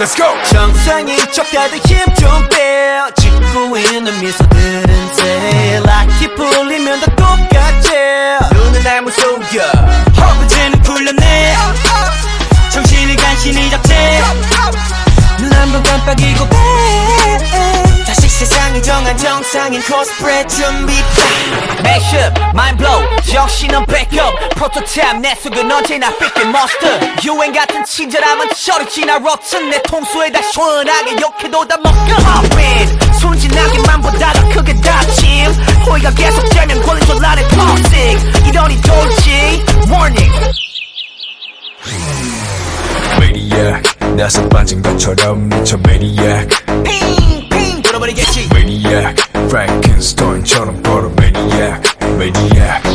Let's go 정상인 척 다들 힘좀 빼. 짓고 있는 미소들은 새. 락이 풀리면 다 똑같지. 눈은 날 무속여. 허브제는 풀렸네 정신을 간신히 잡채 눈한번 깜빡이고 빼. 다시 세상이 정한 정상인 코스프레 준비. Mashup, mind blow, 정신은 backup. 프로토타입 내 속은 언제나 삐끗 monster. 유행 같은 친절함은 저리 지나 rotten. 내 통수에 다 시원하게 욕해도 다 먹겨. Hop in, 순진하게만 보다가 크게 다침. 호의가 계속되면 권리 전란의 toxic. 이러니 돌지, warning. Maniac 나서 빠진 것처럼 미쳐 Maniac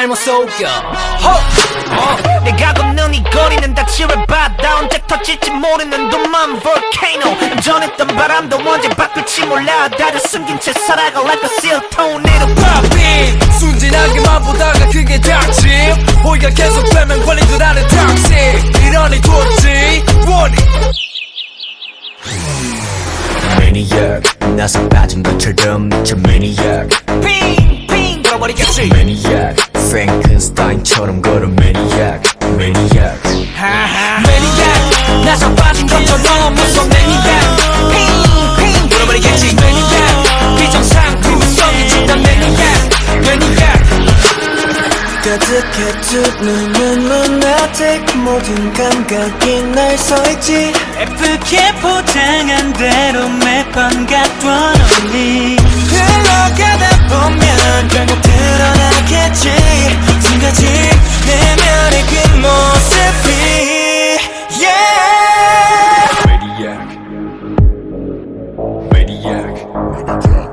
눈은 날못 속여. 어. 내가 걷는 이 거리는 다 지뢰바다 언제 터질지 모르는 도만 volcano. 전했던 바람도 언제 바뀔지 몰라. 다들 숨긴 채 살아가 like a seal tornado 팝인 순진하게만 보다가 그게 닥침. 호의가 계속 되면 권리들 안에 닥치 이러니 돌지? 원이 Maniac 나서 빠진 것처럼 미쳐 Maniac. 핑핑 돌아버리겠지 Maniac Frankenstein처럼 걸어 Maniac Maniac Maniac 나서 빠진 것처럼 무서운 Maniac 핑핑 돌아버리겠지 Maniac 비정상 구성이 죽다 Maniac Maniac 가득해 두 눈은 lunatic 모든 감각이 날 서있지 예쁘게 포장한 대로 매번 갖던 언니 Maniac. Maniac.